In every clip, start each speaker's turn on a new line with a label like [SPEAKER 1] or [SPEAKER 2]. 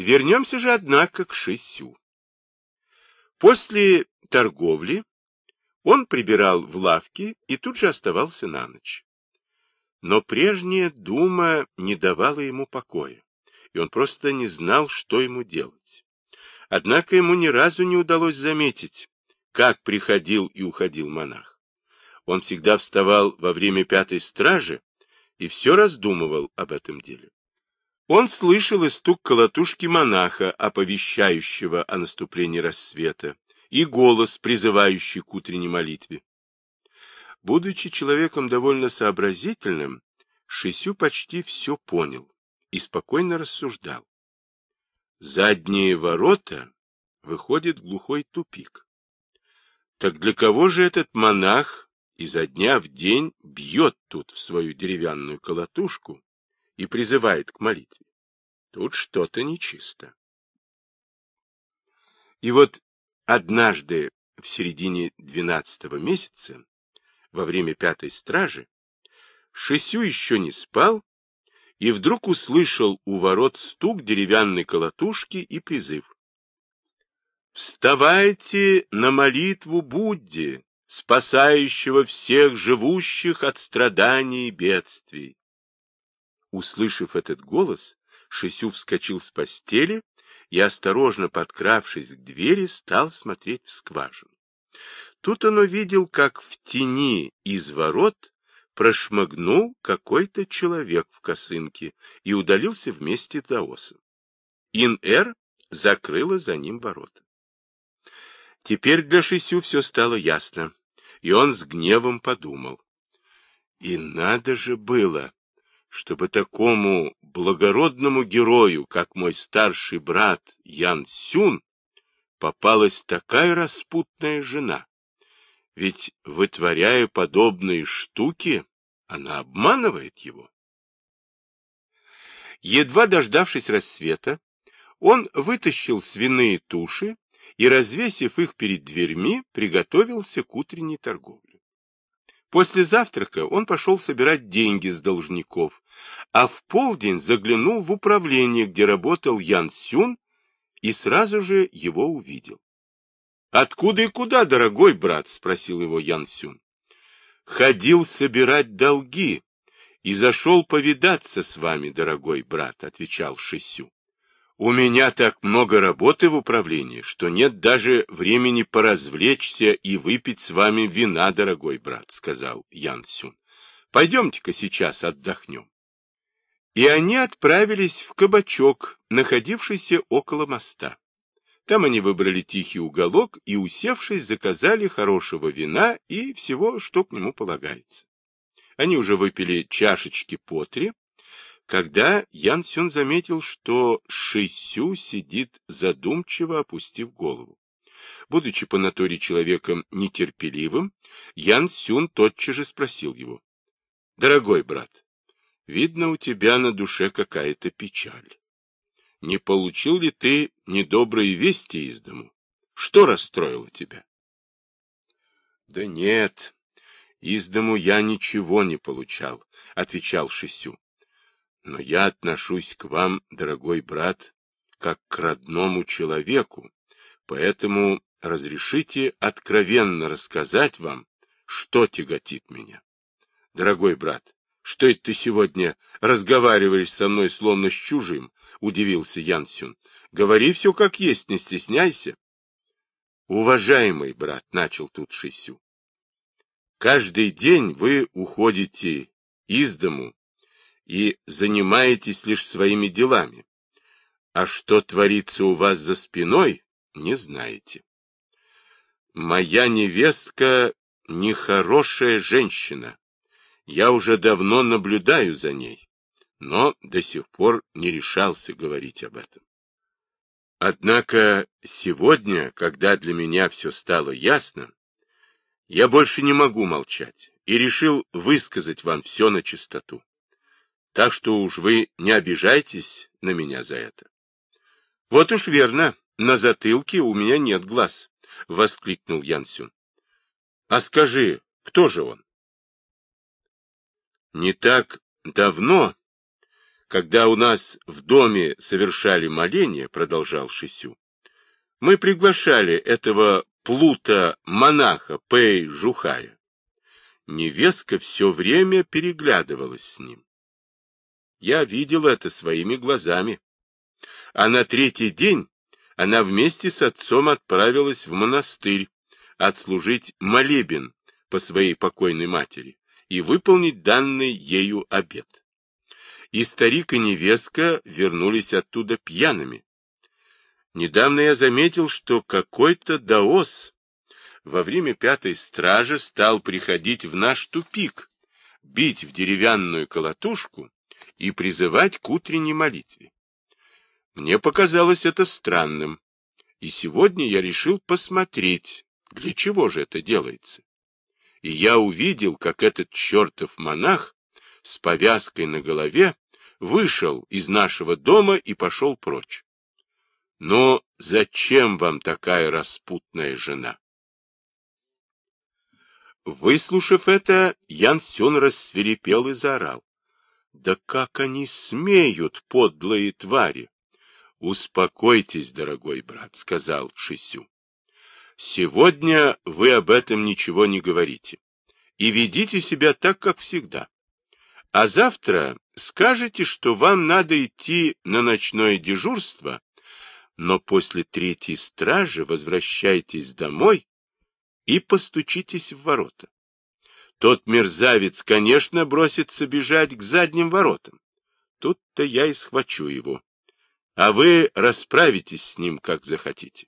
[SPEAKER 1] Вернемся же, однако, к Шисю. После торговли он прибирал в лавке и тут же оставался на ночь. Но прежняя дума не давала ему покоя, и он просто не знал, что ему делать. Однако ему ни разу не удалось заметить, как приходил и уходил монах. Он всегда вставал во время пятой стражи и все раздумывал об этом деле. Он слышал и стук колотушки монаха, оповещающего о наступлении рассвета, и голос, призывающий к утренней молитве. Будучи человеком довольно сообразительным, Шисю почти все понял и спокойно рассуждал. Задние ворота выходят в глухой тупик. Так для кого же этот монах изо дня в день бьет тут в свою деревянную колотушку и призывает к молитве? Тут что-то нечисто. И вот однажды в середине двенадцатого месяца, во время пятой стражи, Шисю еще не спал и вдруг услышал у ворот стук деревянной колотушки и призыв. «Вставайте на молитву Будде, спасающего всех живущих от страданий и бедствий!» Услышав этот голос, Шисю вскочил с постели и, осторожно подкравшись к двери, стал смотреть в скважину. Тут он увидел, как в тени из ворот прошмыгнул какой-то человек в косынке и удалился вместе с Даосом. Ин-Эр закрыла за ним ворота. Теперь для Шисю все стало ясно, и он с гневом подумал. И надо же было чтобы такому благородному герою, как мой старший брат Ян Сюн, попалась такая распутная жена. Ведь, вытворяя подобные штуки, она обманывает его. Едва дождавшись рассвета, он вытащил свиные туши и, развесив их перед дверьми, приготовился к утренней торговле. После завтрака он пошел собирать деньги с должников, а в полдень заглянул в управление, где работал Ян Сюн, и сразу же его увидел. — Откуда и куда, дорогой брат? — спросил его Ян Сюн. — Ходил собирать долги и зашел повидаться с вами, дорогой брат, — отвечал Шисю. У меня так много работы в управлении, что нет даже времени поразвлечься и выпить с вами вина, дорогой брат, — сказал Ян Сюн. Пойдемте-ка сейчас отдохнем. И они отправились в кабачок, находившийся около моста. Там они выбрали тихий уголок и, усевшись, заказали хорошего вина и всего, что к нему полагается. Они уже выпили чашечки по три, когда Ян Сюн заметил, что Ши Сю сидит задумчиво, опустив голову. Будучи по натуре человеком нетерпеливым, Ян Сюн тотчас же спросил его. — Дорогой брат, видно, у тебя на душе какая-то печаль. Не получил ли ты недобрые вести из дому? Что расстроило тебя? — Да нет, из дому я ничего не получал, — отвечал Шисю. Но я отношусь к вам, дорогой брат, как к родному человеку, поэтому разрешите откровенно рассказать вам, что тяготит меня. Дорогой брат, что это ты сегодня разговариваешь со мной словно с чужим? Удивился Янсюн. Говори все как есть, не стесняйся. Уважаемый брат, начал тут Шисю. Каждый день вы уходите из дому и занимаетесь лишь своими делами. А что творится у вас за спиной, не знаете. Моя невестка нехорошая женщина. Я уже давно наблюдаю за ней, но до сих пор не решался говорить об этом. Однако сегодня, когда для меня все стало ясно, я больше не могу молчать и решил высказать вам все на чистоту. Так что уж вы не обижайтесь на меня за это. — Вот уж верно, на затылке у меня нет глаз, — воскликнул Янсюн. — А скажи, кто же он? Не так давно Когда у нас в доме совершали моление, продолжал Шисю, мы приглашали этого плута-монаха Пэй Жухая. Невестка все время переглядывалась с ним. Я видел это своими глазами. А на третий день она вместе с отцом отправилась в монастырь отслужить молебен по своей покойной матери и выполнить данный ею обет. И старик и невестка вернулись оттуда пьяными. Недавно я заметил, что какой-то даос во время пятой стражи стал приходить в наш тупик, бить в деревянную колотушку и призывать к утренней молитве. Мне показалось это странным, и сегодня я решил посмотреть, для чего же это делается. И я увидел, как этот чертов монах с повязкой на голове вышел из нашего дома и пошел прочь. Но зачем вам такая распутная жена? Выслушав это, Ян Сюн рассверепел и заорал. Да как они смеют, подлые твари! Успокойтесь, дорогой брат, сказал Шисю. Сегодня вы об этом ничего не говорите. И ведите себя так, как всегда. А завтра скажете, что вам надо идти на ночное дежурство, но после третьей стражи возвращайтесь домой и постучитесь в ворота. Тот мерзавец, конечно, бросится бежать к задним воротам. Тут-то я и схвачу его. А вы расправитесь с ним, как захотите.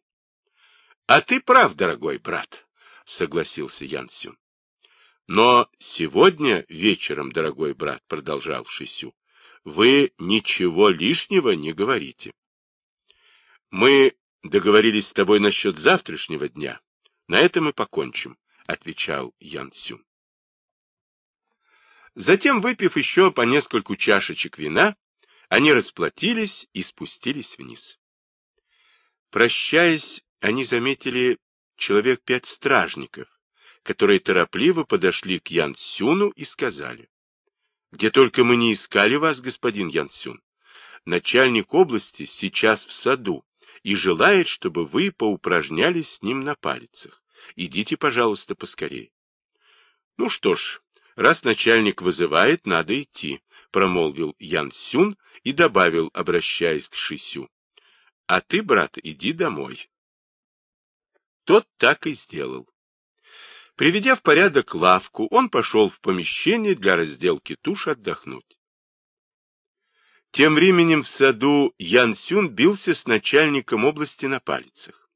[SPEAKER 1] — А ты прав, дорогой брат, — согласился Ян Сюн. — Но сегодня вечером, дорогой брат, — продолжал Шисю, — вы ничего лишнего не говорите. Мы договорились с тобой насчет завтрашнего дня. На этом мы покончим, — отвечал Ян Сюн. Затем, выпив еще по нескольку чашечек вина, они расплатились и спустились вниз. Прощаясь, они заметили человек пять стражников, которые торопливо подошли к Ян Сюну и сказали, «Где только мы не искали вас, господин Ян Сюн, начальник области сейчас в саду и желает, чтобы вы поупражнялись с ним на палицах. Идите, пожалуйста, поскорее». Ну что ж, Раз начальник вызывает, надо идти, промолвил Ян Сюн и добавил, обращаясь к Шисю. А ты, брат, иди домой. Тот так и сделал. Приведя в порядок лавку, он пошел в помещение для разделки туш отдохнуть. Тем временем в саду Ян Сюн бился с начальником области на пальцах.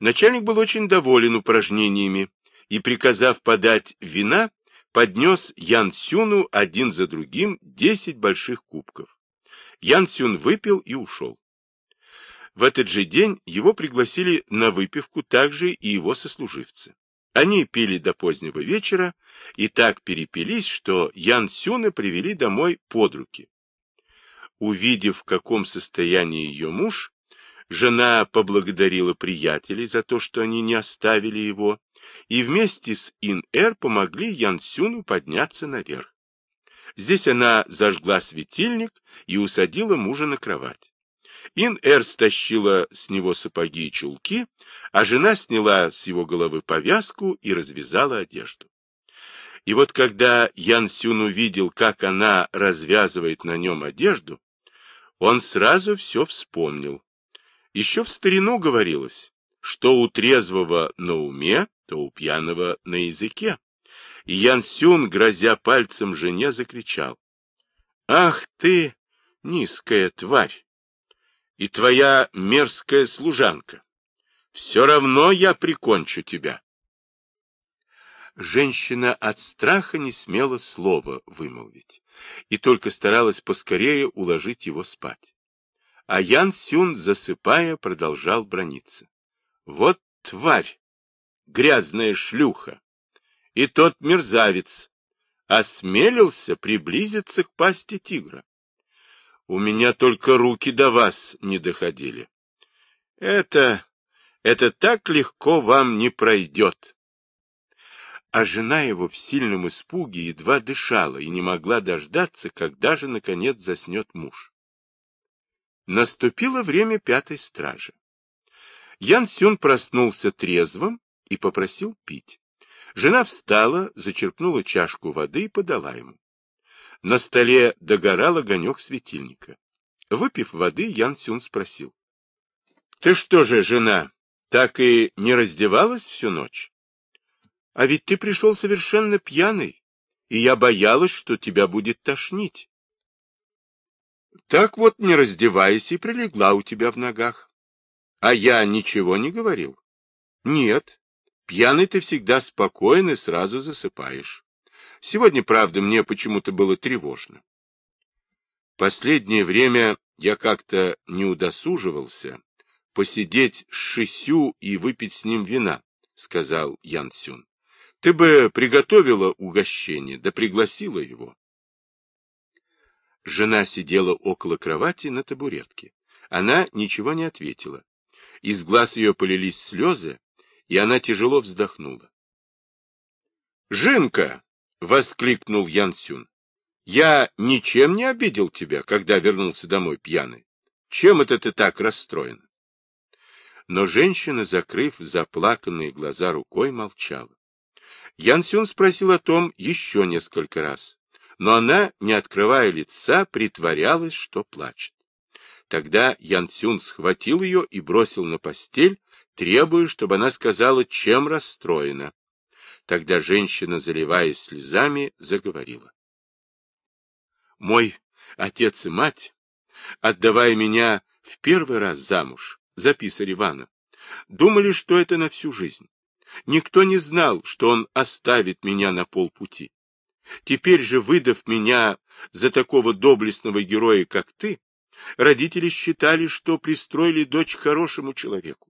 [SPEAKER 1] Начальник был очень доволен упражнениями и, приказав подать вина, поднес Ян Сюну один за другим десять больших кубков. Ян Сюн выпил и ушел. В этот же день его пригласили на выпивку также и его сослуживцы. Они пили до позднего вечера и так перепились, что Ян Сюна привели домой под руки. Увидев, в каком состоянии ее муж, жена поблагодарила приятелей за то, что они не оставили его, и вместе с Ин-Эр помогли Ян Сюну подняться наверх. Здесь она зажгла светильник и усадила мужа на кровать. Ин-Эр стащила с него сапоги и чулки, а жена сняла с его головы повязку и развязала одежду. И вот когда Ян Сюн увидел, как она развязывает на нем одежду, он сразу все вспомнил. Еще в старину говорилось, что у трезвого на уме, то у пьяного на языке. И Ян Сюн, грозя пальцем жене, закричал. — Ах ты, низкая тварь! И твоя мерзкая служанка! Все равно я прикончу тебя! Женщина от страха не смела слова вымолвить и только старалась поскорее уложить его спать. А Ян Сюн, засыпая, продолжал брониться. Вот тварь! Грязная шлюха, и тот мерзавец осмелился приблизиться к пасти тигра. У меня только руки до вас не доходили. Это, это так легко вам не пройдет. а жена его в сильном испуге едва дышала и не могла дождаться, когда же, наконец, заснет муж. Наступило время пятой стражи. Ян Сюн проснулся трезвым и попросил пить. Жена встала, зачерпнула чашку воды и подала ему. На столе догорал огонек светильника. Выпив воды, Ян Сюн спросил. — Ты что же, жена, так и не раздевалась всю ночь? А ведь ты пришел совершенно пьяный, и я боялась, что тебя будет тошнить. Так вот, не раздеваясь, и прилегла у тебя в ногах. А я ничего не говорил? Нет. Пьяный ты всегда спокоен и сразу засыпаешь. Сегодня, правда, мне почему-то было тревожно. Последнее время я как-то не удосуживался посидеть с Шисю и выпить с ним вина, — сказал Ян Сюн. Ты бы приготовила угощение, да пригласила его. Жена сидела около кровати на табуретке. Она ничего не ответила. Из глаз ее полились слезы, и она тяжело вздохнула. «Жинка!» — воскликнул Ян Сюн. «Я ничем не обидел тебя, когда вернулся домой пьяный. Чем это ты так расстроен?» Но женщина, закрыв заплаканные глаза рукой, молчала. Ян Сюн спросил о том еще несколько раз, но она, не открывая лица, притворялась, что плачет. Тогда Ян Сюн схватил ее и бросил на постель, требуя, чтобы она сказала, чем расстроена. Тогда женщина, заливаясь слезами, заговорила. «Мой отец и мать, отдавая меня в первый раз замуж за писарь Ивана, думали, что это на всю жизнь. Никто не знал, что он оставит меня на полпути. Теперь же, выдав меня за такого доблестного героя, как ты, родители считали, что пристроили дочь хорошему человеку.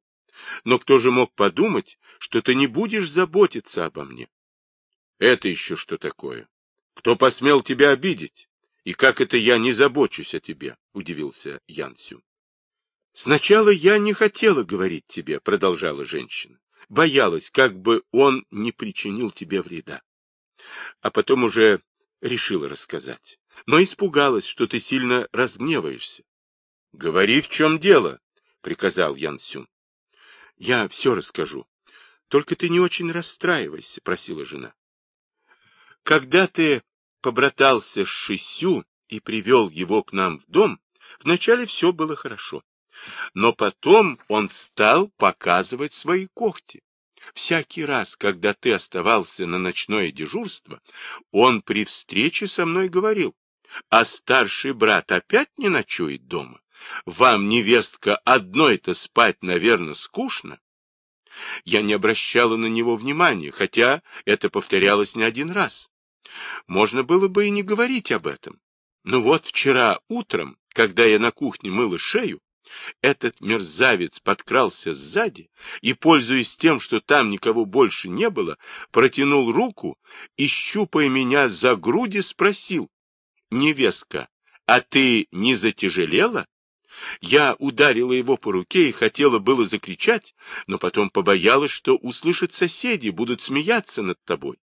[SPEAKER 1] Но кто же мог подумать, что ты не будешь заботиться обо мне? Это еще что такое? Кто посмел тебя обидеть? И как это я не забочусь о тебе? — удивился Ян Сюн. Сначала я не хотела говорить тебе, — продолжала женщина боялась, как бы он не причинил тебе вреда. А потом уже решила рассказать, но испугалась, что ты сильно разгневаешься. — Говори, в чем дело, — приказал Ян Сюн. — Я все расскажу. Только ты не очень расстраивайся, — просила жена. — Когда ты побратался с Шисю и привел его к нам в дом, вначале все было хорошо. Но потом он стал показывать свои когти. Всякий раз, когда ты оставался на ночное дежурство, он при встрече со мной говорил, а старший брат опять не ночует дома. Вам, невестка, одной-то спать, наверное, скучно. Я не обращала на него внимания, хотя это повторялось не один раз. Можно было бы и не говорить об этом. Но вот вчера утром, когда я на кухне мыла шею, этот мерзавец подкрался сзади и, пользуясь тем, что там никого больше не было, протянул руку и, щупая меня за груди, спросил, «Невестка, а ты не затяжелела?» Я ударила его по руке и хотела было закричать, но потом побоялась, что услышат соседи, будут смеяться над тобой.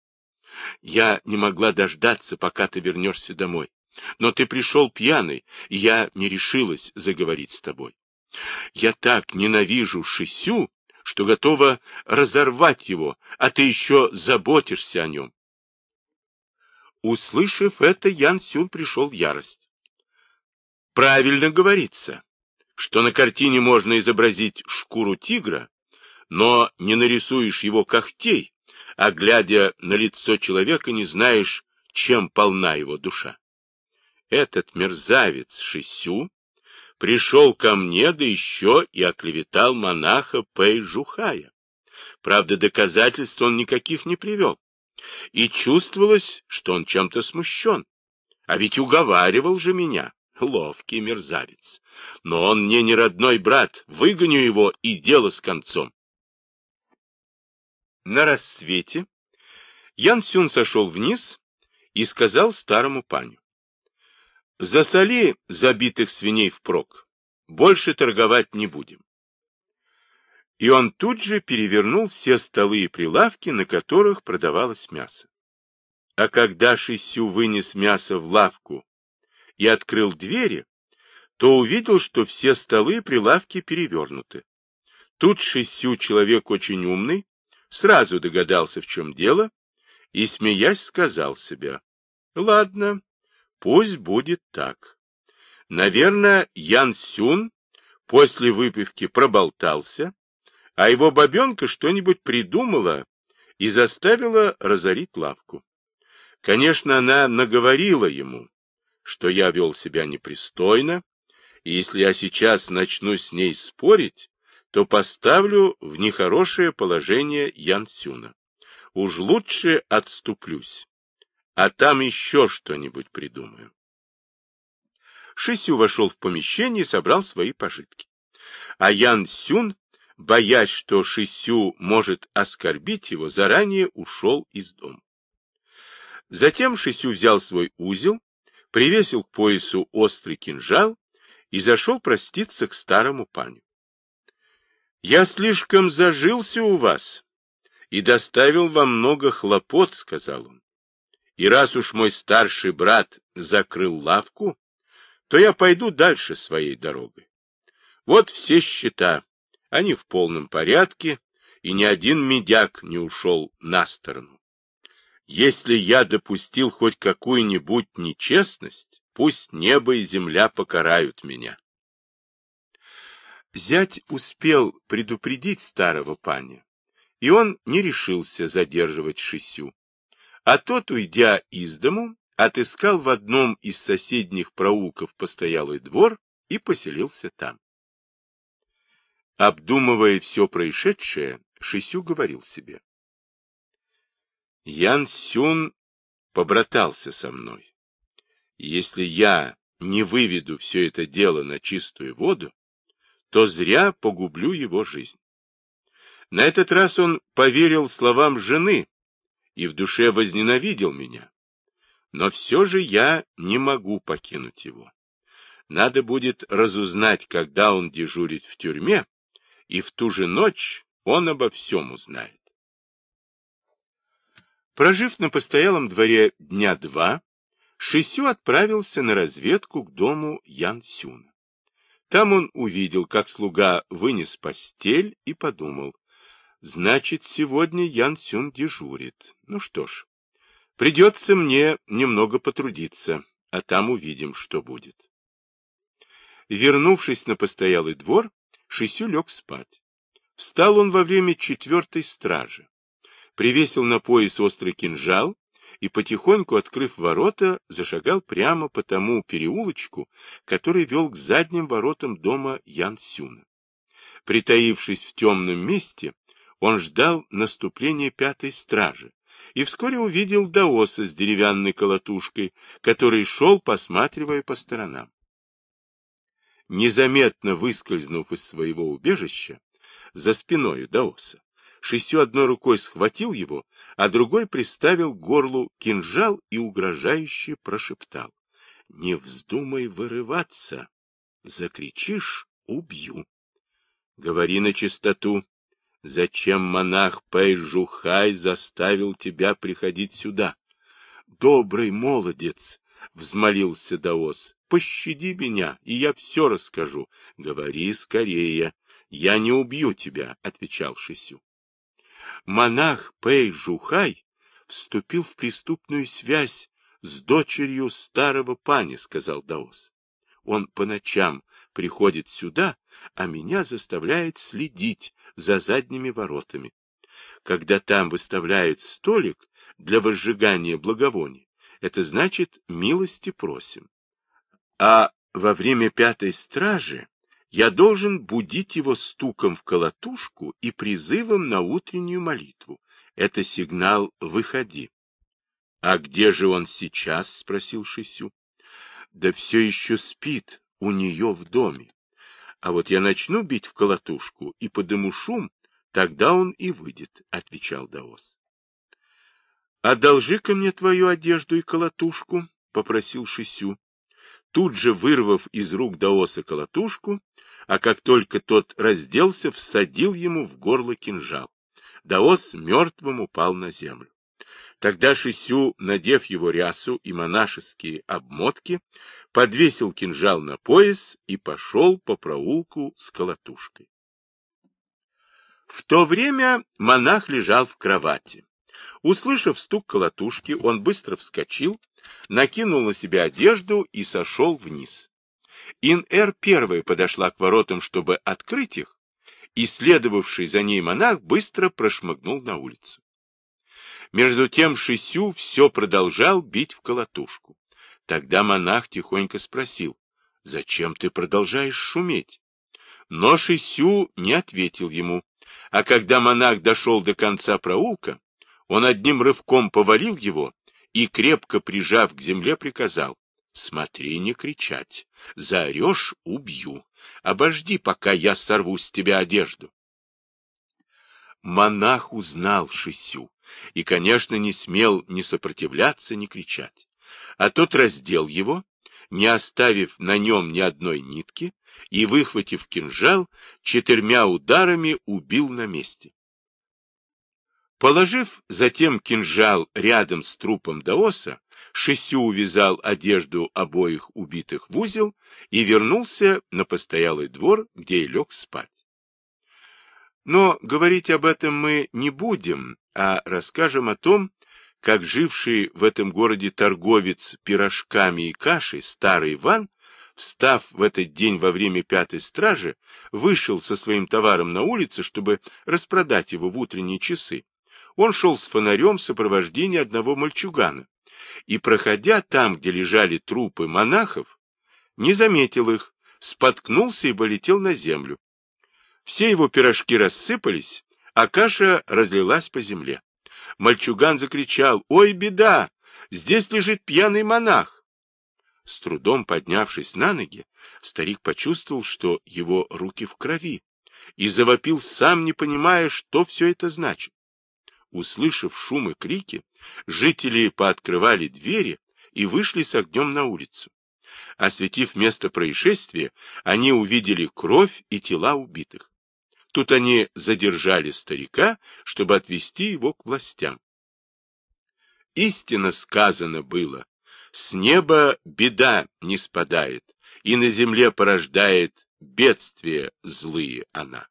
[SPEAKER 1] Я не могла дождаться, пока ты вернешься домой. Но ты пришел пьяный, и я не решилась заговорить с тобой. Я так ненавижу Шисю, что готова разорвать его, а ты еще заботишься о нем. Услышав это, Ян Сюн пришел в ярость. Правильно говорится, что на картине можно изобразить шкуру тигра, но не нарисуешь его когтей, а глядя на лицо человека, не знаешь, чем полна его душа этот мерзавец Шисю пришел ко мне, да еще и оклеветал монаха Пэй Жухая. Правда, доказательств он никаких не привел. И чувствовалось, что он чем-то смущен. А ведь уговаривал же меня, ловкий мерзавец. Но он мне не родной брат, выгоню его и дело с концом. На рассвете Ян Сюн сошел вниз и сказал старому паню. Засоли забитых свиней впрок. Больше торговать не будем. и он тут же перевернул все столы и прилавки, на которых продавалось мясо. А когда Шисю вынес мясо в лавку и открыл двери, то увидел, что все столы и прилавки перевернуты. Тут Шисю, человек очень умный, сразу догадался, в чем дело, и, смеясь, сказал себе, «Ладно, пусть будет так. Наверное, Ян Сюн после выпивки проболтался, а его бабенка что-нибудь придумала и заставила разорить лавку. Конечно, она наговорила ему, что я вел себя непристойно, и если я сейчас начну с ней спорить, то поставлю в нехорошее положение Ян Сюна. Уж лучше отступлюсь, а там еще что-нибудь придумаю. Шисю вошел в помещение и собрал свои пожитки. А Ян Сюн боясь, что Шисю может оскорбить его, заранее ушел из дома. Затем Шисю взял свой узел, привесил к поясу острый кинжал и зашел проститься к старому паню. «Я слишком зажился у вас и доставил вам много хлопот», — сказал он. «И раз уж мой старший брат закрыл лавку, то я пойду дальше своей дорогой. Вот все счета, они в полном порядке, и ни один медяк не ушел на сторону. Если я допустил хоть какую-нибудь нечестность, пусть небо и земля покарают меня. Зять успел предупредить старого паня, и он не решился задерживать Шисю. А тот, уйдя из дому, отыскал в одном из соседних проулков постоялый двор и поселился там. Обдумывая все происшедшее, Шисю говорил себе. Ян Сюн побратался со мной. Если я не выведу все это дело на чистую воду, то зря погублю его жизнь. На этот раз он поверил словам жены и в душе возненавидел меня. Но все же я не могу покинуть его. Надо будет разузнать, когда он дежурит в тюрьме, и в ту же ночь он обо всем узнает. Прожив на постоялом дворе дня два, Шисю отправился на разведку к дому Ян Сюна. Там он увидел, как слуга вынес постель и подумал, значит, сегодня Ян Сюн дежурит. Ну что ж, придется мне немного потрудиться, а там увидим, что будет. Вернувшись на постоялый двор, Шисю лег спать. Встал он во время четвертой стражи. Привесил на пояс острый кинжал и, потихоньку открыв ворота, зашагал прямо по тому переулочку, который вел к задним воротам дома Ян Сюна. Притаившись в темном месте, он ждал наступления пятой стражи и вскоре увидел Даоса с деревянной колотушкой, который шел, посматривая по сторонам. Незаметно выскользнув из своего убежища, за спиной Даоса, Шисю одной рукой схватил его, а другой приставил к горлу кинжал и угрожающе прошептал. — Не вздумай вырываться! Закричишь — убью! Говори на чистоту. Зачем монах Пэй заставил тебя приходить сюда? Добрый молодец! — взмолился Даос. — Пощади меня, и я все расскажу. — Говори скорее. — Я не убью тебя, — отвечал Шисю. Монах Пэй Жухай вступил в преступную связь с дочерью старого пани, — сказал Даос. Он по ночам приходит сюда, а меня заставляет следить за задними воротами. Когда там выставляют столик для возжигания благовоний, это значит «милости просим». А во время пятой стражи я должен будить его стуком в колотушку и призывом на утреннюю молитву. Это сигнал «выходи». — А где же он сейчас? — спросил Шисю. — Да все еще спит у нее в доме. А вот я начну бить в колотушку и подыму шум, тогда он и выйдет, — отвечал Даос. — Одолжи-ка мне твою одежду и колотушку, — попросил Шисю. тут же вырвав из рук Даоса колотушку, а как только тот разделся, всадил ему в горло кинжал. Даос мертвым упал на землю. Тогда Шисю, надев его рясу и монашеские обмотки, подвесил кинжал на пояс и пошел по проулку с колотушкой. В то время монах лежал в кровати. Услышав стук колотушки, он быстро вскочил, накинул на себя одежду и сошел вниз. Ин-Эр первая подошла к воротам, чтобы открыть их, и следовавший за ней монах быстро прошмыгнул на улицу. Между тем Шисю все продолжал бить в колотушку. Тогда монах тихонько спросил, «Зачем ты продолжаешь шуметь?» Но Шисю не ответил ему, а когда монах дошел до конца проулка, он одним рывком повалил его и, крепко прижав к земле, приказал, «Смотри, не кричать, заорешь — убью, обожди, пока я сорву с тебя одежду». Монах узнал Шисю и, конечно, не смел ни сопротивляться, ни кричать. А тот раздел его, не оставив на нем ни одной нитки, и, выхватив кинжал, четырьмя ударами убил на месте. Положив затем кинжал рядом с трупом Даоса, Шисю увязал одежду обоих убитых в узел и вернулся на постоялый двор, где и лег спать. Но говорить об этом мы не будем, а расскажем о том, как живший в этом городе торговец пирожками и кашей старый Иван, встав в этот день во время пятой стражи, вышел со своим товаром на улицу, чтобы распродать его в утренние часы. Он шел с фонарем в сопровождении одного мальчугана, и, проходя там, где лежали трупы монахов, не заметил их, споткнулся и полетел на землю. Все его пирожки рассыпались, а каша разлилась по земле. Мальчуган закричал «Ой, беда! Здесь лежит пьяный монах!» С трудом поднявшись на ноги, старик почувствовал, что его руки в крови, и завопил, сам не понимая, что все это значит. Услышав шум и крики, жители пооткрывали двери и вышли с огнем на улицу. Осветив место происшествия, они увидели кровь и тела убитых. Тут они задержали старика, чтобы отвести его к властям. Истинно сказано было, с неба беда не спадает, и на земле порождает бедствия злые она.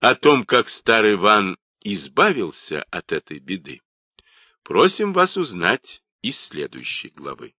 [SPEAKER 1] О том, как старый Иван избавился от этой беды, просим вас узнать из следующей главы.